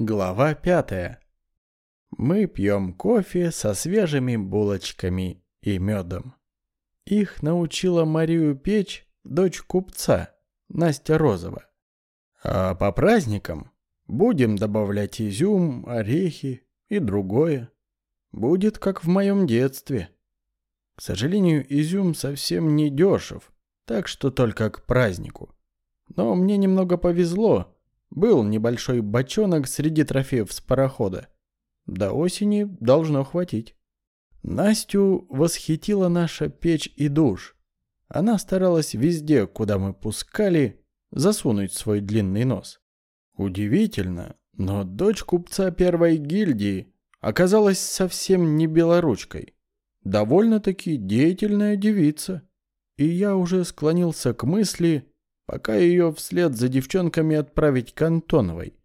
Глава пятая. Мы пьем кофе со свежими булочками и медом. Их научила Марию печь дочь купца, Настя Розова. А по праздникам будем добавлять изюм, орехи и другое. Будет как в моем детстве. К сожалению, изюм совсем не дешев, так что только к празднику. Но мне немного повезло, был небольшой бочонок среди трофеев с парохода. До осени должно хватить. Настю восхитила наша печь и душ. Она старалась везде, куда мы пускали, засунуть свой длинный нос. Удивительно, но дочь купца первой гильдии оказалась совсем не белоручкой. Довольно-таки деятельная девица. И я уже склонился к мысли, пока ее вслед за девчонками отправить к Антоновой.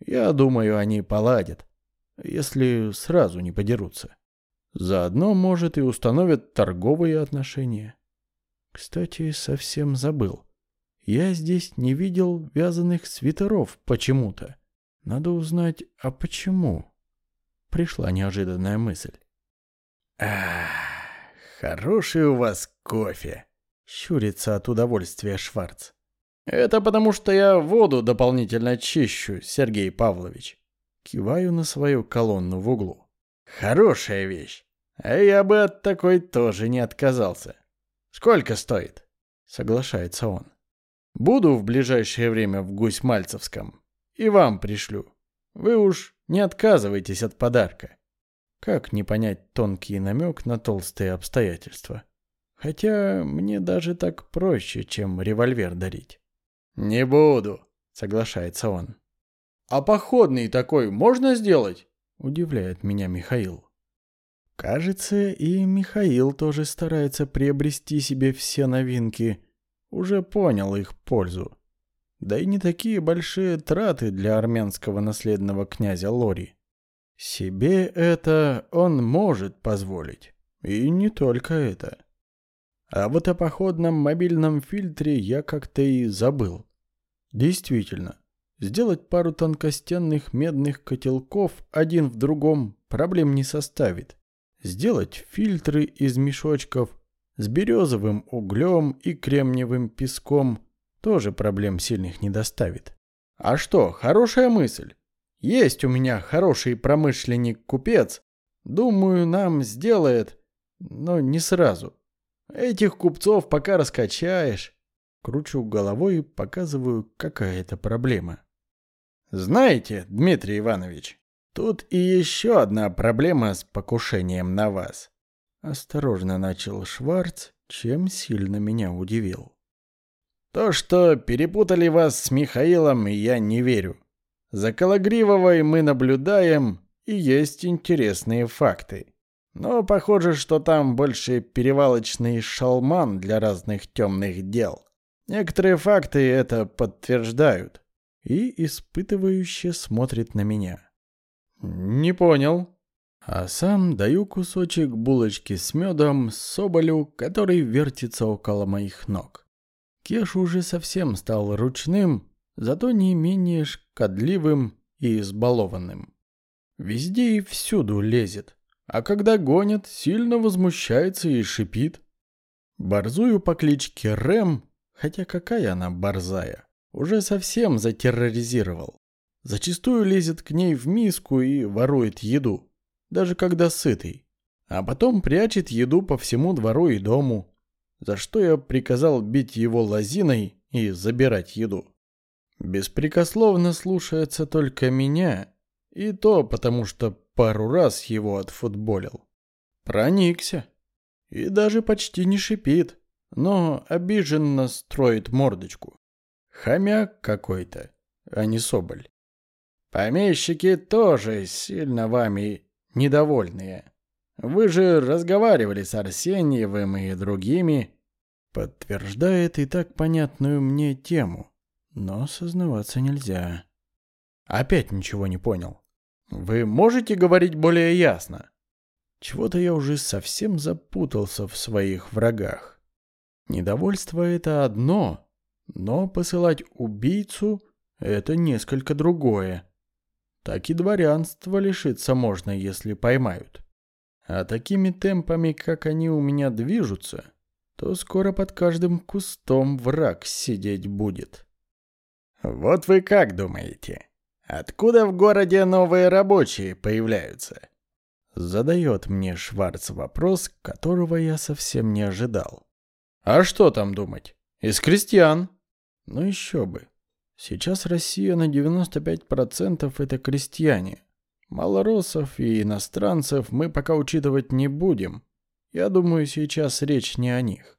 Я думаю, они поладят, если сразу не подерутся. Заодно, может, и установят торговые отношения. Кстати, совсем забыл. Я здесь не видел вязаных свитеров почему-то. Надо узнать, а почему? Пришла неожиданная мысль. Хороший у вас кофе. Щурится от удовольствия Шварц. Это потому, что я воду дополнительно чищу, Сергей Павлович. Киваю на свою колонну в углу. Хорошая вещь. А я бы от такой тоже не отказался. Сколько стоит? Соглашается он. Буду в ближайшее время в Гусь-Мальцевском. И вам пришлю. Вы уж не отказывайтесь от подарка. Как не понять тонкий намек на толстые обстоятельства? Хотя мне даже так проще, чем револьвер дарить. «Не буду», — соглашается он. «А походный такой можно сделать?» — удивляет меня Михаил. Кажется, и Михаил тоже старается приобрести себе все новинки. Уже понял их пользу. Да и не такие большие траты для армянского наследного князя Лори. Себе это он может позволить. И не только это. А вот о походном мобильном фильтре я как-то и забыл. Действительно, сделать пару тонкостенных медных котелков один в другом проблем не составит. Сделать фильтры из мешочков с березовым углем и кремниевым песком тоже проблем сильных не доставит. А что, хорошая мысль. Есть у меня хороший промышленник-купец. Думаю, нам сделает, но не сразу. Этих купцов пока раскачаешь. Кручу головой и показываю, какая это проблема. Знаете, Дмитрий Иванович, тут и еще одна проблема с покушением на вас. Осторожно начал Шварц, чем сильно меня удивил. То, что перепутали вас с Михаилом, я не верю. За Калагривовой мы наблюдаем, и есть интересные факты. Но похоже, что там больше перевалочный шалман для разных темных дел. Некоторые факты это подтверждают. И испытывающе смотрит на меня. Не понял. А сам даю кусочек булочки с медом Соболю, который вертится около моих ног. Кеш уже совсем стал ручным, зато не менее шкодливым и избалованным. Везде и всюду лезет, а когда гонят, сильно возмущается и шипит. Борзую по кличке Рэм Хотя какая она борзая. Уже совсем затерроризировал. Зачастую лезет к ней в миску и ворует еду. Даже когда сытый. А потом прячет еду по всему двору и дому. За что я приказал бить его лозиной и забирать еду. Беспрекословно слушается только меня. И то потому, что пару раз его отфутболил. Проникся. И даже почти не шипит но обиженно строит мордочку. Хомяк какой-то, а не соболь. Помещики тоже сильно вами недовольные. Вы же разговаривали с Арсеньевым и другими. Подтверждает и так понятную мне тему, но сознаваться нельзя. Опять ничего не понял. Вы можете говорить более ясно? Чего-то я уже совсем запутался в своих врагах. Недовольство — это одно, но посылать убийцу — это несколько другое. так и дворянства лишиться можно, если поймают. А такими темпами, как они у меня движутся, то скоро под каждым кустом враг сидеть будет. Вот вы как думаете? Откуда в городе новые рабочие появляются? Задает мне Шварц вопрос, которого я совсем не ожидал. А что там думать? Из крестьян. Ну еще бы. Сейчас Россия на 95% это крестьяне. Малоросов и иностранцев мы пока учитывать не будем. Я думаю, сейчас речь не о них.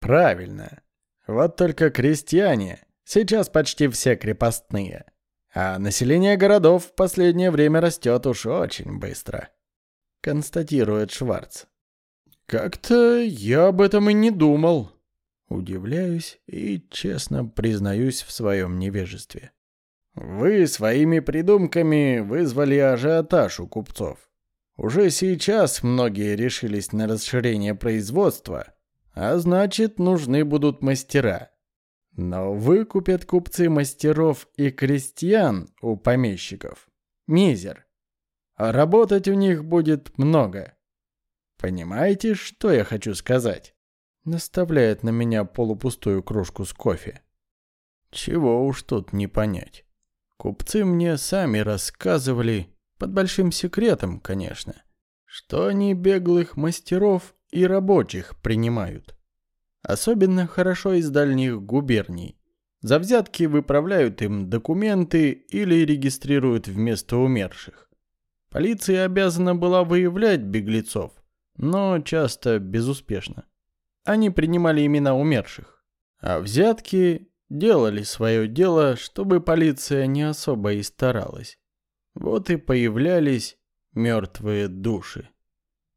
Правильно. Вот только крестьяне сейчас почти все крепостные. А население городов в последнее время растет уж очень быстро. Констатирует Шварц. Как-то я об этом и не думал. Удивляюсь и честно признаюсь в своем невежестве. Вы своими придумками вызвали ажиотаж у купцов. Уже сейчас многие решились на расширение производства, а значит, нужны будут мастера. Но выкупят купцы мастеров и крестьян у помещиков. Мизер. А работать у них будет много. Понимаете, что я хочу сказать? наставляет на меня полупустую кружку с кофе. Чего уж тут не понять. Купцы мне сами рассказывали, под большим секретом, конечно, что они беглых мастеров и рабочих принимают. Особенно хорошо из дальних губерний. За взятки выправляют им документы или регистрируют вместо умерших. Полиция обязана была выявлять беглецов, но часто безуспешно. Они принимали имена умерших. А взятки делали свое дело, чтобы полиция не особо и старалась. Вот и появлялись мертвые души.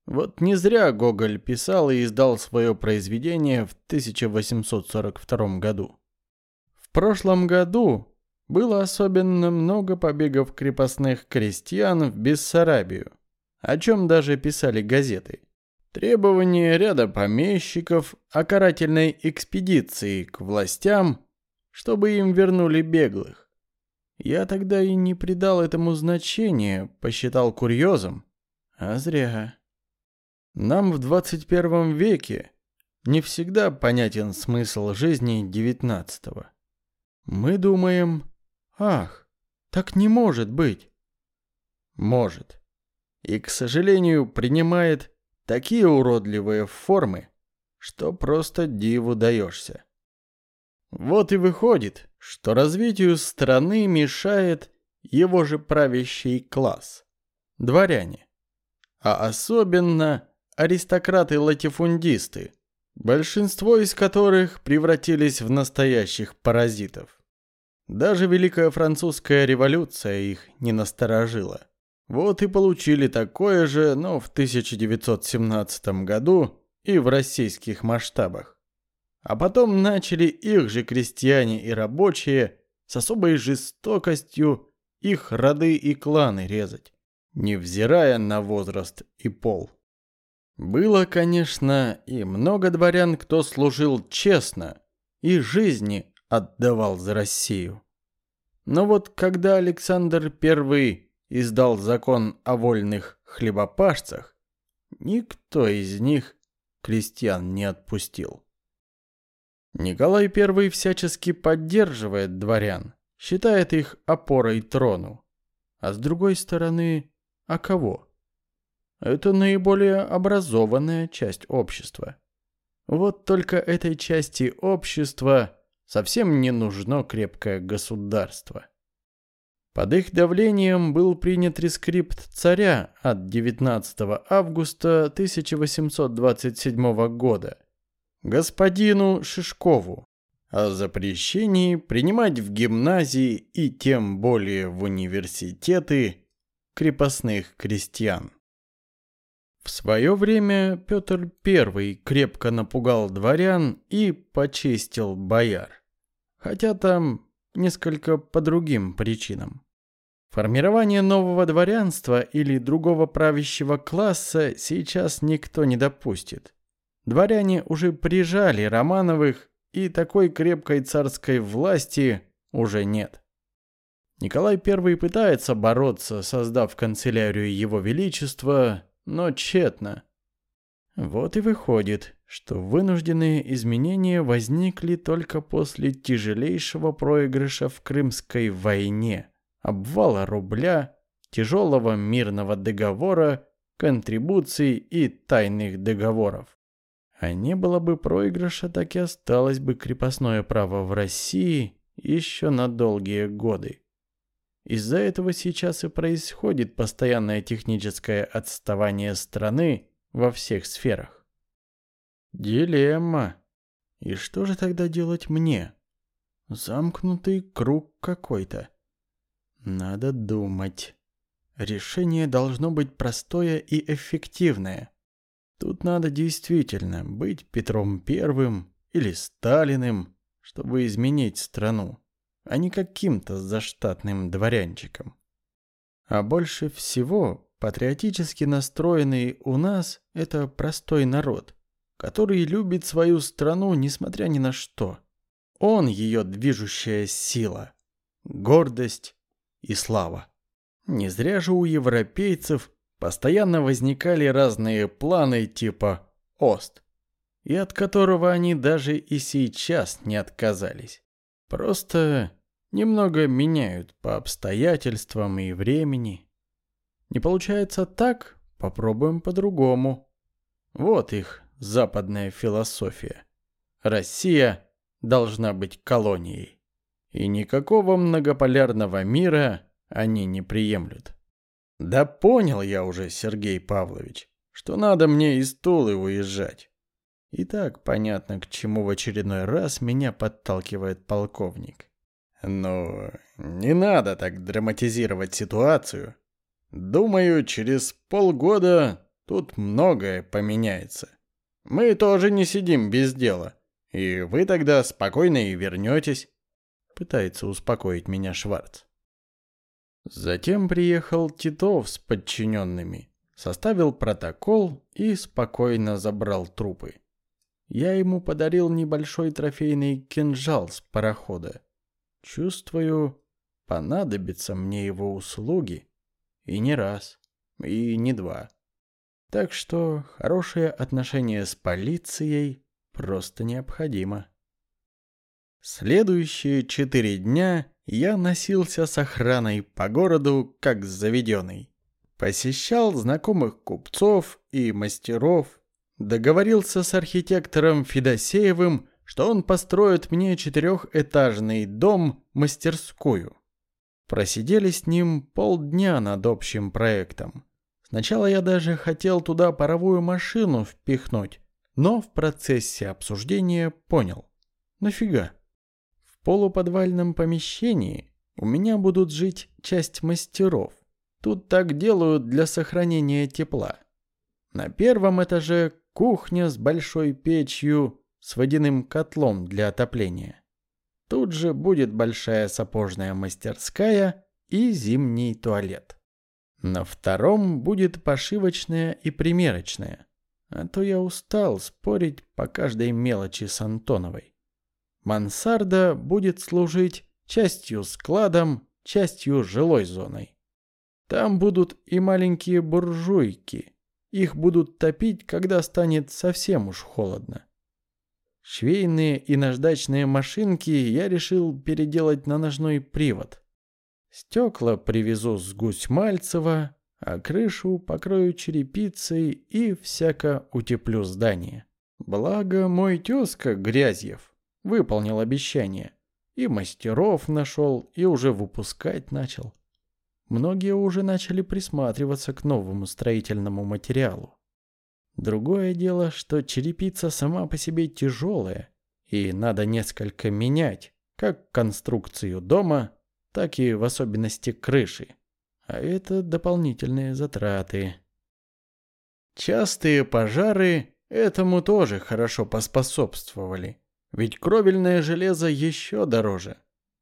Вот не зря Гоголь писал и издал свое произведение в 1842 году. В прошлом году было особенно много побегов крепостных крестьян в Бессарабию, о чем даже писали газеты. Требование ряда помещиков о карательной экспедиции к властям, чтобы им вернули беглых. Я тогда и не придал этому значения, посчитал курьезом. А зря. Нам в 21 веке не всегда понятен смысл жизни девятнадцатого. Мы думаем, ах, так не может быть. Может. И, к сожалению, принимает Такие уродливые формы, что просто диву даешься. Вот и выходит, что развитию страны мешает его же правящий класс – дворяне. А особенно аристократы-латифундисты, большинство из которых превратились в настоящих паразитов. Даже Великая Французская революция их не насторожила. Вот и получили такое же, но в 1917 году и в российских масштабах. А потом начали их же крестьяне и рабочие с особой жестокостью их роды и кланы резать, невзирая на возраст и пол. Было, конечно, и много дворян, кто служил честно и жизни отдавал за Россию. Но вот когда Александр I издал закон о вольных хлебопашцах, никто из них крестьян не отпустил. Николай I всячески поддерживает дворян, считает их опорой трону. А с другой стороны, а кого? Это наиболее образованная часть общества. Вот только этой части общества совсем не нужно крепкое государство. Под их давлением был принят рескрипт царя от 19 августа 1827 года господину Шишкову о запрещении принимать в гимназии и тем более в университеты крепостных крестьян. В свое время Петр I крепко напугал дворян и почистил бояр. Хотя там несколько по другим причинам. Формирование нового дворянства или другого правящего класса сейчас никто не допустит. Дворяне уже прижали Романовых, и такой крепкой царской власти уже нет. Николай I пытается бороться, создав канцелярию Его Величества, но тщетно. Вот и выходит, что вынужденные изменения возникли только после тяжелейшего проигрыша в Крымской войне, обвала рубля, тяжелого мирного договора, контрибуций и тайных договоров. А не было бы проигрыша, так и осталось бы крепостное право в России еще на долгие годы. Из-за этого сейчас и происходит постоянное техническое отставание страны во всех сферах. Дилемма. И что же тогда делать мне? Замкнутый круг какой-то. Надо думать. Решение должно быть простое и эффективное. Тут надо действительно быть Петром Первым или Сталиным, чтобы изменить страну, а не каким-то заштатным дворянчиком. А больше всего патриотически настроенный у нас – это простой народ, который любит свою страну несмотря ни на что. Он ее движущая сила, гордость и слава. Не зря же у европейцев постоянно возникали разные планы типа «Ост», и от которого они даже и сейчас не отказались. Просто немного меняют по обстоятельствам и времени. Не получается так, попробуем по-другому. Вот их западная философия. Россия должна быть колонией. И никакого многополярного мира они не приемлют. Да понял я уже, Сергей Павлович, что надо мне из Тулы уезжать. И так понятно, к чему в очередной раз меня подталкивает полковник. Но не надо так драматизировать ситуацию. Думаю, через полгода тут многое поменяется. Мы тоже не сидим без дела. И вы тогда спокойно и вернетесь. Пытается успокоить меня Шварц. Затем приехал Титов с подчиненными, составил протокол и спокойно забрал трупы. Я ему подарил небольшой трофейный кинжал с парохода. Чувствую, понадобятся мне его услуги. И не раз, и не два. Так что хорошее отношение с полицией просто необходимо. Следующие четыре дня я носился с охраной по городу, как заведенный. Посещал знакомых купцов и мастеров, договорился с архитектором Федосеевым, что он построит мне четырехэтажный дом-мастерскую. Просидели с ним полдня над общим проектом. Сначала я даже хотел туда паровую машину впихнуть, но в процессе обсуждения понял. Нафига? полуподвальном помещении у меня будут жить часть мастеров. Тут так делают для сохранения тепла. На первом этаже кухня с большой печью с водяным котлом для отопления. Тут же будет большая сапожная мастерская и зимний туалет. На втором будет пошивочная и примерочная. А то я устал спорить по каждой мелочи с Антоновой. Мансарда будет служить частью складом, частью жилой зоной. Там будут и маленькие буржуйки. Их будут топить, когда станет совсем уж холодно. Швейные и наждачные машинки я решил переделать на ножной привод. Стекла привезу с Гусь-Мальцева, а крышу покрою черепицей и всяко утеплю здание. Благо мой тезка Грязьев Выполнил обещание. И мастеров нашел, и уже выпускать начал. Многие уже начали присматриваться к новому строительному материалу. Другое дело, что черепица сама по себе тяжелая, и надо несколько менять, как конструкцию дома, так и в особенности крыши. А это дополнительные затраты. Частые пожары этому тоже хорошо поспособствовали. Ведь кровельное железо еще дороже.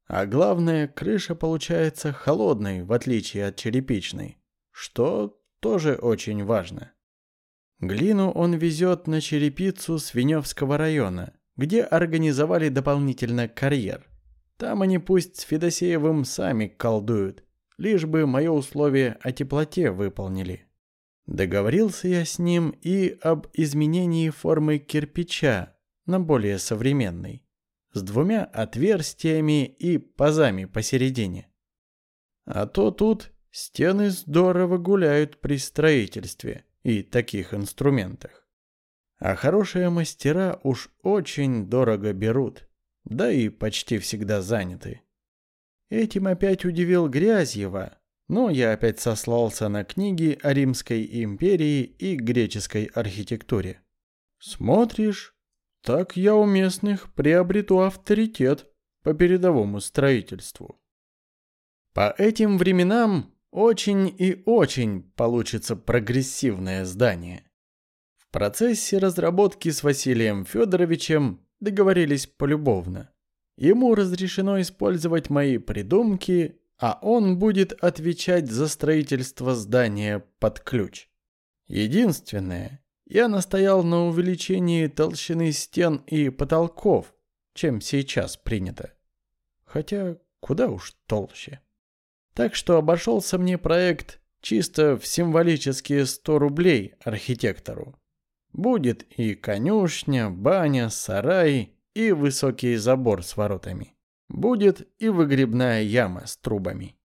А главное, крыша получается холодной, в отличие от черепичной, что тоже очень важно. Глину он везет на черепицу Свиневского района, где организовали дополнительно карьер. Там они пусть с Федосеевым сами колдуют, лишь бы мое условие о теплоте выполнили. Договорился я с ним и об изменении формы кирпича на более современный, с двумя отверстиями и пазами посередине. А то тут стены здорово гуляют при строительстве и таких инструментах. А хорошие мастера уж очень дорого берут, да и почти всегда заняты. Этим опять удивил Грязьева, но я опять сослался на книги о Римской империи и греческой архитектуре. Смотришь, так я у местных приобрету авторитет по передовому строительству. По этим временам очень и очень получится прогрессивное здание. В процессе разработки с Василием Федоровичем договорились полюбовно. Ему разрешено использовать мои придумки, а он будет отвечать за строительство здания под ключ. Единственное, я настоял на увеличении толщины стен и потолков, чем сейчас принято. Хотя куда уж толще. Так что обошелся мне проект чисто в символические 100 рублей архитектору. Будет и конюшня, баня, сарай и высокий забор с воротами. Будет и выгребная яма с трубами.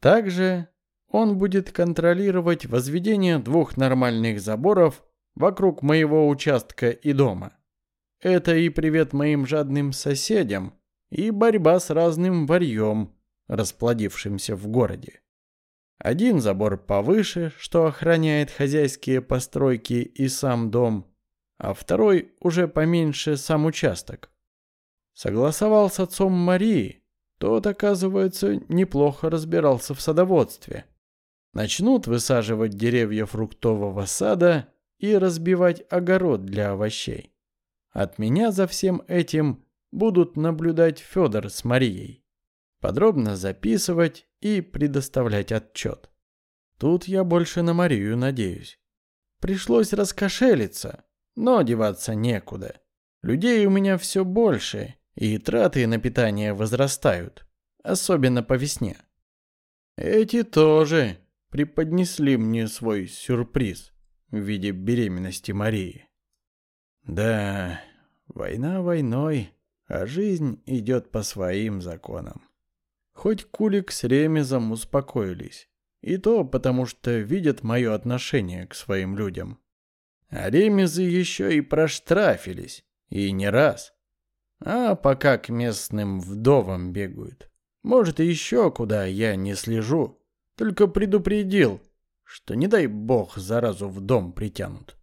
Также он будет контролировать возведение двух нормальных заборов вокруг моего участка и дома. Это и привет моим жадным соседям, и борьба с разным варьем, расплодившимся в городе. Один забор повыше, что охраняет хозяйские постройки и сам дом, а второй уже поменьше сам участок. Согласовал с отцом Марии, тот, оказывается, неплохо разбирался в садоводстве. Начнут высаживать деревья фруктового сада и разбивать огород для овощей. От меня за всем этим будут наблюдать Федор с Марией. Подробно записывать и предоставлять отчет. Тут я больше на Марию надеюсь. Пришлось раскошелиться, но деваться некуда. Людей у меня все больше, и траты на питание возрастают, особенно по весне. Эти тоже преподнесли мне свой сюрприз в виде беременности Марии. Да, война войной, а жизнь идет по своим законам. Хоть Кулик с Ремезом успокоились. И то потому, что видят мое отношение к своим людям. А Ремезы еще и проштрафились. И не раз. А пока к местным вдовам бегают. Может, еще куда я не слежу. Только предупредил, что не дай бог заразу в дом притянут.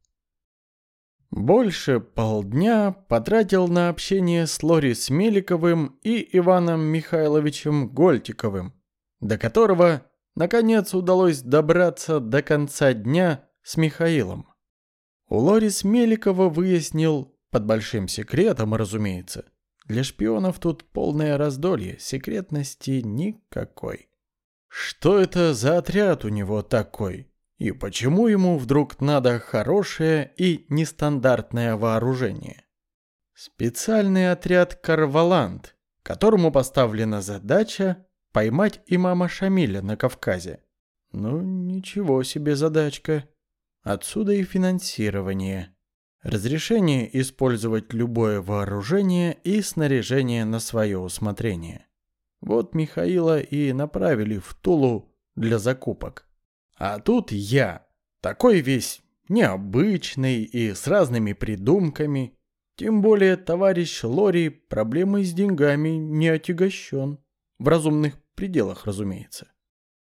Больше полдня потратил на общение с Лори Смеликовым и Иваном Михайловичем Гольтиковым, до которого, наконец, удалось добраться до конца дня с Михаилом. У Лори Смеликова выяснил, под большим секретом, разумеется, для шпионов тут полное раздолье, секретности никакой. Что это за отряд у него такой? И почему ему вдруг надо хорошее и нестандартное вооружение? Специальный отряд «Карваланд», которому поставлена задача поймать имама Шамиля на Кавказе. Ну, ничего себе задачка. Отсюда и финансирование. Разрешение использовать любое вооружение и снаряжение на свое усмотрение. Вот Михаила и направили в Тулу для закупок. А тут я, такой весь необычный и с разными придумками. Тем более товарищ Лори проблемой с деньгами не отягощен. В разумных пределах, разумеется.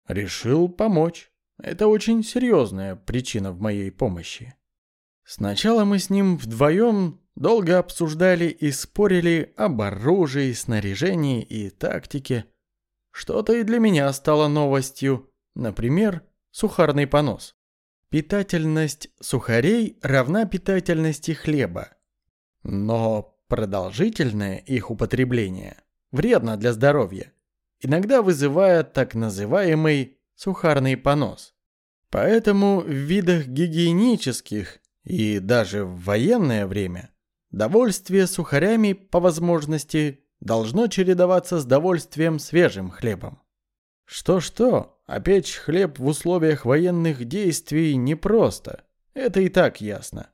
Решил помочь. Это очень серьезная причина в моей помощи. Сначала мы с ним вдвоем долго обсуждали и спорили об оружии, снаряжении и тактике. Что-то и для меня стало новостью. Например, Сухарный понос. Питательность сухарей равна питательности хлеба. Но продолжительное их употребление вредно для здоровья, иногда вызывая так называемый сухарный понос. Поэтому в видах гигиенических и даже в военное время довольствие сухарями по возможности должно чередоваться с довольствием свежим хлебом. Что-что, а печь хлеб в условиях военных действий непросто. Это и так ясно.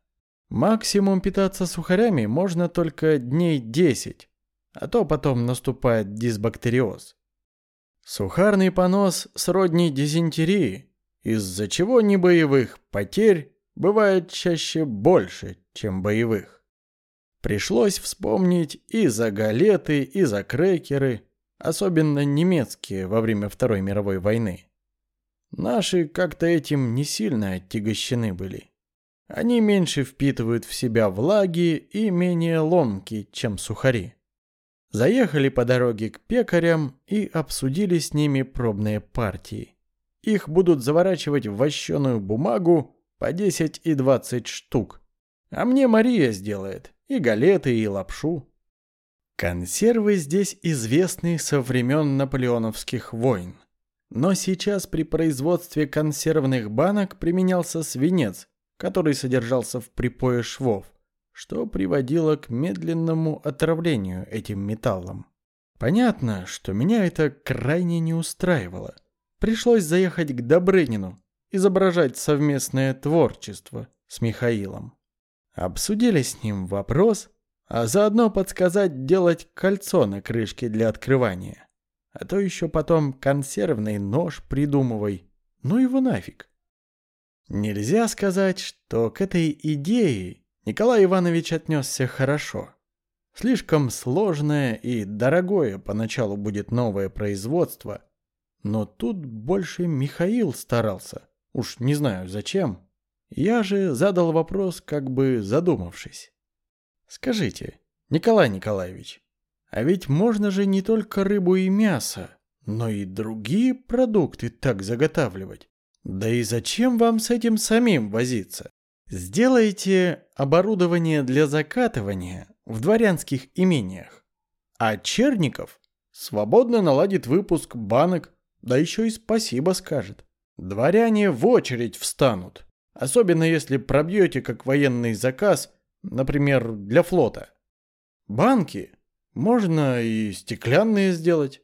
Максимум питаться сухарями можно только дней 10, а то потом наступает дисбактериоз. Сухарный понос сродни дизентерии, из-за чего небоевых потерь бывает чаще больше, чем боевых. Пришлось вспомнить и за галеты, и за крекеры, особенно немецкие во время Второй мировой войны. Наши как-то этим не сильно оттягощены были. Они меньше впитывают в себя влаги и менее ломки, чем сухари. Заехали по дороге к пекарям и обсудили с ними пробные партии. Их будут заворачивать в вощеную бумагу по 10 и 20 штук. А мне Мария сделает и галеты, и лапшу. Консервы здесь известны со времен наполеоновских войн. Но сейчас при производстве консервных банок применялся свинец, который содержался в припое швов, что приводило к медленному отравлению этим металлом. Понятно, что меня это крайне не устраивало. Пришлось заехать к Добрынину, изображать совместное творчество с Михаилом. Обсудили с ним вопрос, а заодно подсказать делать кольцо на крышке для открывания. А то еще потом консервный нож придумывай. Ну его нафиг. Нельзя сказать, что к этой идее Николай Иванович отнесся хорошо. Слишком сложное и дорогое поначалу будет новое производство, но тут больше Михаил старался. Уж не знаю зачем. Я же задал вопрос, как бы задумавшись. Скажите, Николай Николаевич, а ведь можно же не только рыбу и мясо, но и другие продукты так заготавливать. Да и зачем вам с этим самим возиться? Сделайте оборудование для закатывания в дворянских имениях. А Черников свободно наладит выпуск банок, да еще и спасибо скажет. Дворяне в очередь встанут, особенно если пробьете как военный заказ, например, для флота. Банки можно и стеклянные сделать.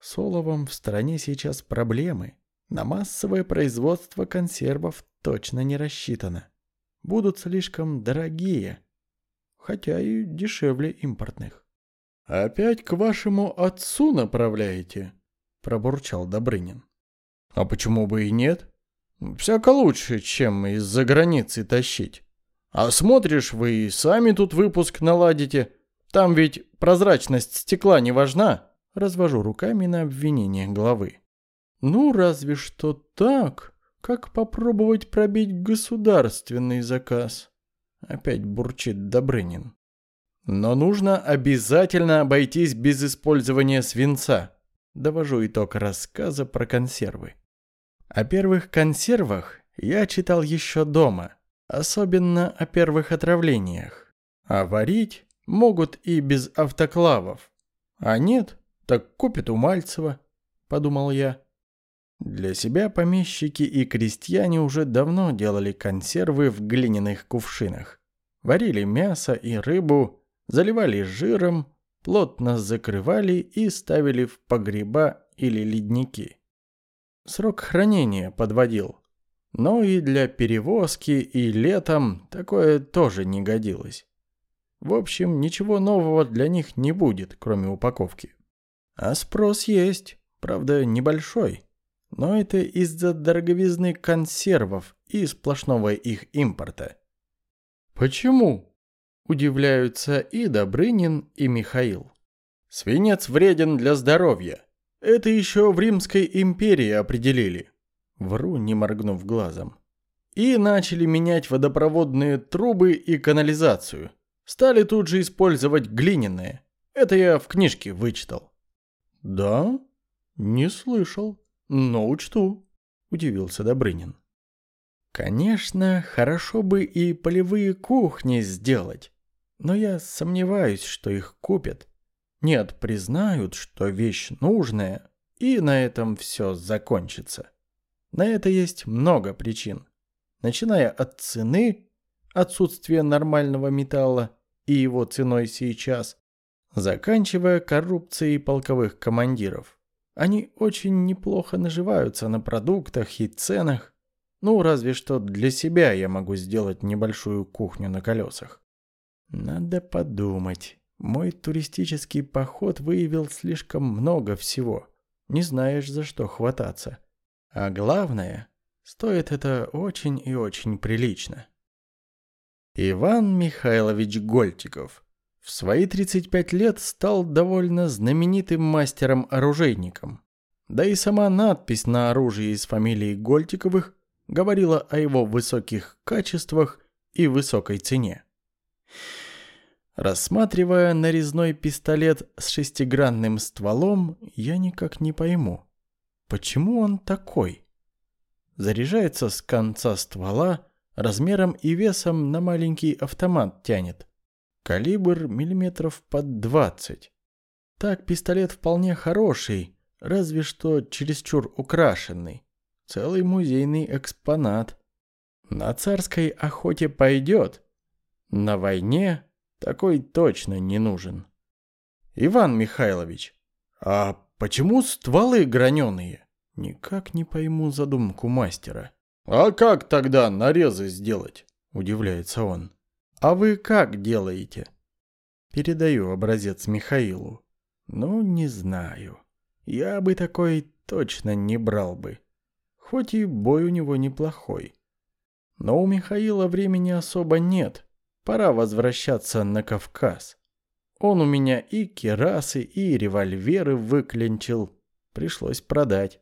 С в стране сейчас проблемы. На массовое производство консервов точно не рассчитано. Будут слишком дорогие, хотя и дешевле импортных. «Опять к вашему отцу направляете?» – пробурчал Добрынин. «А почему бы и нет? Всяко лучше, чем из-за границы тащить. А смотришь, вы и сами тут выпуск наладите. Там ведь прозрачность стекла не важна». Развожу руками на обвинение главы. Ну, разве что так, как попробовать пробить государственный заказ. Опять бурчит Добрынин. Но нужно обязательно обойтись без использования свинца. Довожу итог рассказа про консервы. О первых консервах я читал еще дома, особенно о первых отравлениях. А варить могут и без автоклавов. А нет, так купят у Мальцева, подумал я. Для себя помещики и крестьяне уже давно делали консервы в глиняных кувшинах. Варили мясо и рыбу, заливали жиром, плотно закрывали и ставили в погреба или ледники. Срок хранения подводил. Но и для перевозки и летом такое тоже не годилось. В общем, ничего нового для них не будет, кроме упаковки. А спрос есть, правда, небольшой. Но это из-за дороговизны консервов и сплошного их импорта. Почему? Удивляются и Добрынин, и Михаил. Свинец вреден для здоровья. Это еще в Римской империи определили. Вру, не моргнув глазом. И начали менять водопроводные трубы и канализацию. Стали тут же использовать глиняные. Это я в книжке вычитал. Да? Не слышал. «Но учту», — удивился Добрынин. «Конечно, хорошо бы и полевые кухни сделать, но я сомневаюсь, что их купят. Нет, признают, что вещь нужная, и на этом все закончится. На это есть много причин, начиная от цены, отсутствия нормального металла и его ценой сейчас, заканчивая коррупцией полковых командиров. Они очень неплохо наживаются на продуктах и ценах. Ну, разве что для себя я могу сделать небольшую кухню на колесах. Надо подумать. Мой туристический поход выявил слишком много всего. Не знаешь, за что хвататься. А главное, стоит это очень и очень прилично. Иван Михайлович Гольтиков в свои 35 лет стал довольно знаменитым мастером-оружейником. Да и сама надпись на оружии из фамилии Гольтиковых говорила о его высоких качествах и высокой цене. Рассматривая нарезной пистолет с шестигранным стволом, я никак не пойму, почему он такой. Заряжается с конца ствола, размером и весом на маленький автомат тянет. Калибр миллиметров под 20. Так пистолет вполне хороший, разве что чересчур украшенный. Целый музейный экспонат. На царской охоте пойдет. На войне такой точно не нужен. Иван Михайлович, а почему стволы граненые? Никак не пойму задумку мастера. А как тогда нарезы сделать? Удивляется он. «А вы как делаете?» Передаю образец Михаилу. «Ну, не знаю. Я бы такой точно не брал бы. Хоть и бой у него неплохой. Но у Михаила времени особо нет. Пора возвращаться на Кавказ. Он у меня и керасы, и револьверы выклинчил. Пришлось продать.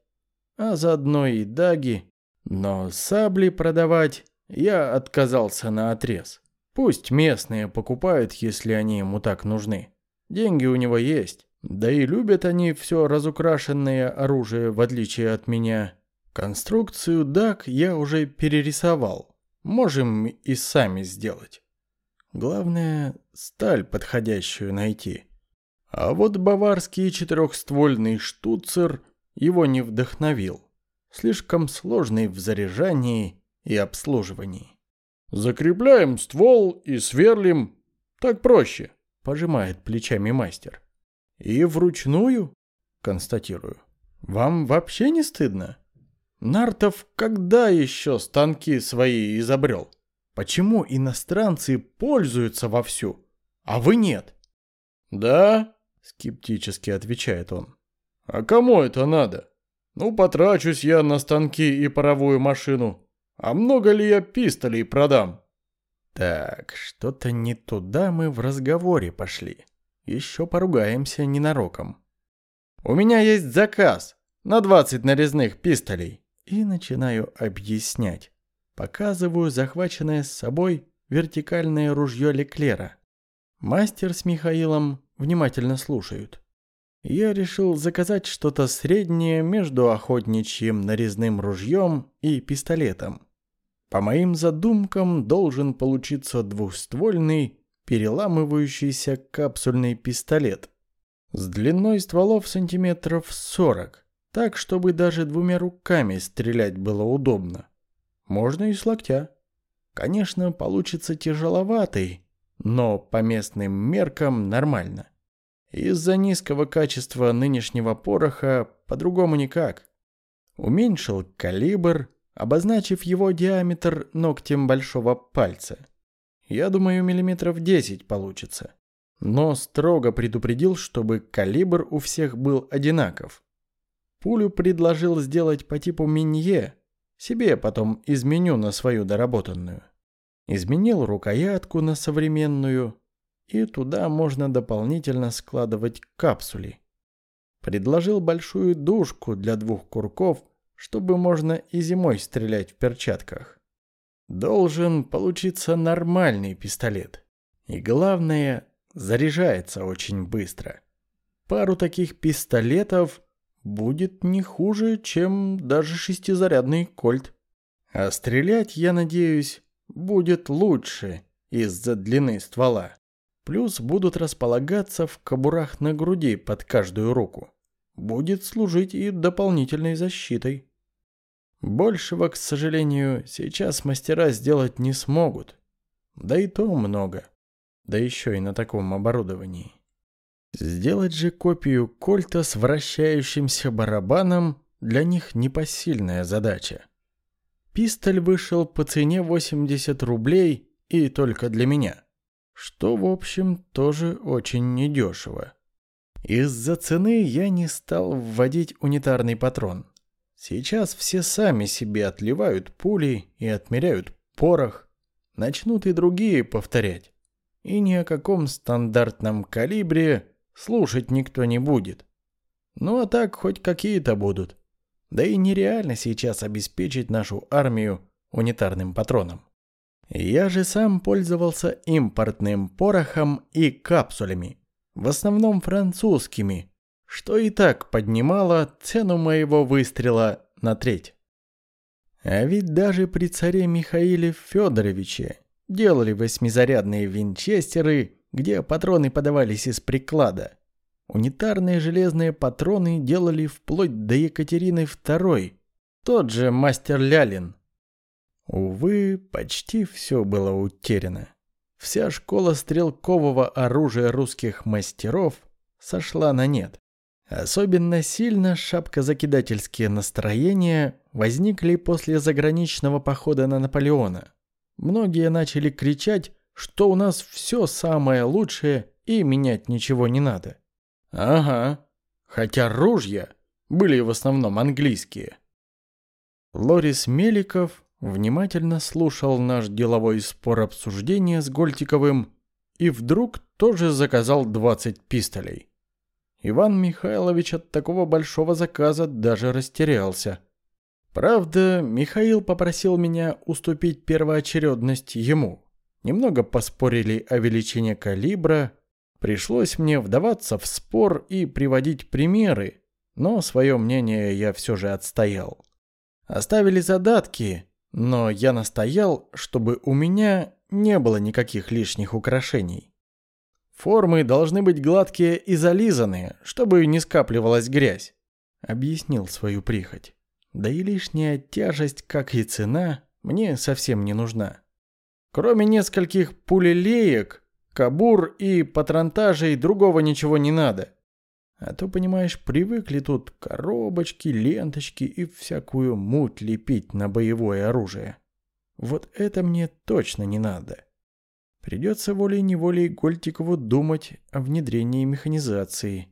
А заодно и даги. Но сабли продавать я отказался на отрез. Пусть местные покупают, если они ему так нужны. Деньги у него есть. Да и любят они все разукрашенное оружие, в отличие от меня. Конструкцию ДАК я уже перерисовал. Можем и сами сделать. Главное, сталь подходящую найти. А вот баварский четырехствольный штуцер его не вдохновил. Слишком сложный в заряжании и обслуживании. Закрепляем ствол и сверлим. Так проще, пожимает плечами мастер. И вручную, констатирую. Вам вообще не стыдно? Нартов когда еще станки свои изобрел? Почему иностранцы пользуются вовсю, а вы нет? Да, скептически отвечает он. А кому это надо? Ну, потрачусь я на станки и паровую машину. А много ли я пистолей продам? Так, что-то не туда мы в разговоре пошли. Еще поругаемся ненароком. У меня есть заказ на 20 нарезных пистолей. И начинаю объяснять. Показываю захваченное с собой вертикальное ружье Леклера. Мастер с Михаилом внимательно слушают. Я решил заказать что-то среднее между охотничьим нарезным ружьем и пистолетом. По моим задумкам, должен получиться двухствольный, переламывающийся капсульный пистолет с длиной стволов сантиметров 40, так, чтобы даже двумя руками стрелять было удобно. Можно и с локтя. Конечно, получится тяжеловатый, но по местным меркам нормально. Из-за низкого качества нынешнего пороха по-другому никак. Уменьшил калибр, обозначив его диаметр ногтем большого пальца. Я думаю, миллиметров 10 получится. Но строго предупредил, чтобы калибр у всех был одинаков. Пулю предложил сделать по типу Минье, себе потом изменю на свою доработанную. Изменил рукоятку на современную, и туда можно дополнительно складывать капсули. Предложил большую дужку для двух курков чтобы можно и зимой стрелять в перчатках. Должен получиться нормальный пистолет. И главное, заряжается очень быстро. Пару таких пистолетов будет не хуже, чем даже шестизарядный кольт. А стрелять, я надеюсь, будет лучше из-за длины ствола. Плюс будут располагаться в кобурах на груди под каждую руку. Будет служить и дополнительной защитой. Большего, к сожалению, сейчас мастера сделать не смогут. Да и то много. Да еще и на таком оборудовании. Сделать же копию кольта с вращающимся барабаном для них непосильная задача. Пистоль вышел по цене 80 рублей и только для меня, что, в общем, тоже очень недешево. Из-за цены я не стал вводить унитарный патрон. Сейчас все сами себе отливают пули и отмеряют порох. Начнут и другие повторять. И ни о каком стандартном калибре слушать никто не будет. Ну а так хоть какие-то будут. Да и нереально сейчас обеспечить нашу армию унитарным патроном. Я же сам пользовался импортным порохом и капсулями, в основном французскими, что и так поднимало цену моего выстрела на треть. А ведь даже при царе Михаиле Федоровиче делали восьмизарядные винчестеры, где патроны подавались из приклада. Унитарные железные патроны делали вплоть до Екатерины II, тот же мастер Лялин. Увы, почти все было утеряно. Вся школа стрелкового оружия русских мастеров сошла на нет. Особенно сильно шапкозакидательские настроения возникли после заграничного похода на Наполеона. Многие начали кричать, что у нас все самое лучшее и менять ничего не надо. Ага, хотя ружья были в основном английские. Лорис Меликов внимательно слушал наш деловой спор обсуждения с Гольтиковым и вдруг тоже заказал 20 пистолей. Иван Михайлович от такого большого заказа даже растерялся. Правда, Михаил попросил меня уступить первоочередность ему. Немного поспорили о величине калибра, Пришлось мне вдаваться в спор и приводить примеры, но свое мнение я все же отстоял. Оставили задатки, но я настоял, чтобы у меня не было никаких лишних украшений. Формы должны быть гладкие и зализанные, чтобы не скапливалась грязь, объяснил свою прихоть. Да и лишняя тяжесть, как и цена, мне совсем не нужна. Кроме нескольких пулелеек, Кабур и патронтажей другого ничего не надо. А то, понимаешь, привыкли тут коробочки, ленточки и всякую муть лепить на боевое оружие. Вот это мне точно не надо. Придется волей-неволей Гольтикову думать о внедрении механизации.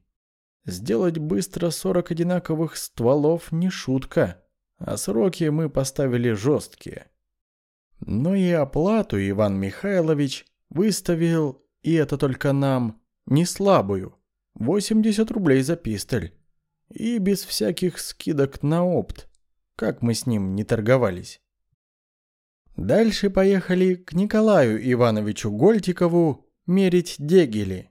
Сделать быстро 40 одинаковых стволов не шутка, а сроки мы поставили жесткие. Но и оплату Иван Михайлович Выставил, и это только нам, не слабую, 80 рублей за пистоль. И без всяких скидок на опт, как мы с ним не торговались. Дальше поехали к Николаю Ивановичу Гольтикову мерить дегели.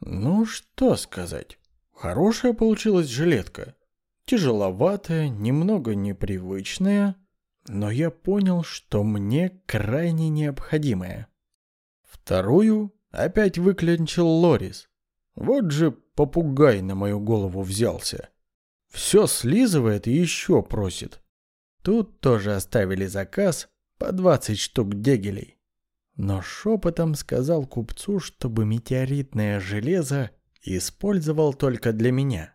Ну, что сказать. Хорошая получилась жилетка. Тяжеловатая, немного непривычная, но я понял, что мне крайне необходимая. Вторую опять выклянчил Лорис. Вот же попугай на мою голову взялся. Все слизывает и еще просит. Тут тоже оставили заказ по 20 штук дегелей. Но шепотом сказал купцу, чтобы метеоритное железо использовал только для меня.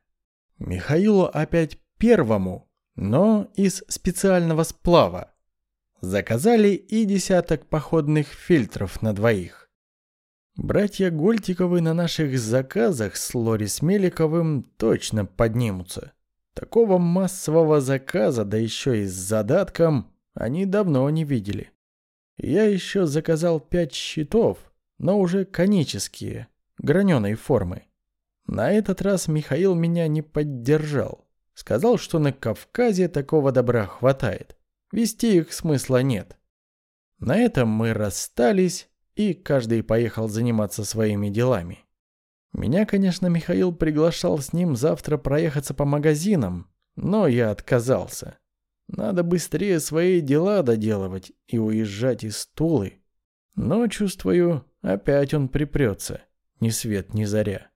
Михаилу опять первому, но из специального сплава. Заказали и десяток походных фильтров на двоих. Братья Гольтиковы на наших заказах с Лорис Меликовым точно поднимутся. Такого массового заказа, да еще и с задатком, они давно не видели. Я еще заказал пять щитов, но уже конические, граненой формы. На этот раз Михаил меня не поддержал. Сказал, что на Кавказе такого добра хватает. Вести их смысла нет. На этом мы расстались, и каждый поехал заниматься своими делами. Меня, конечно, Михаил приглашал с ним завтра проехаться по магазинам, но я отказался. Надо быстрее свои дела доделывать и уезжать из Тулы. Но, чувствую, опять он припрется, ни свет ни заря.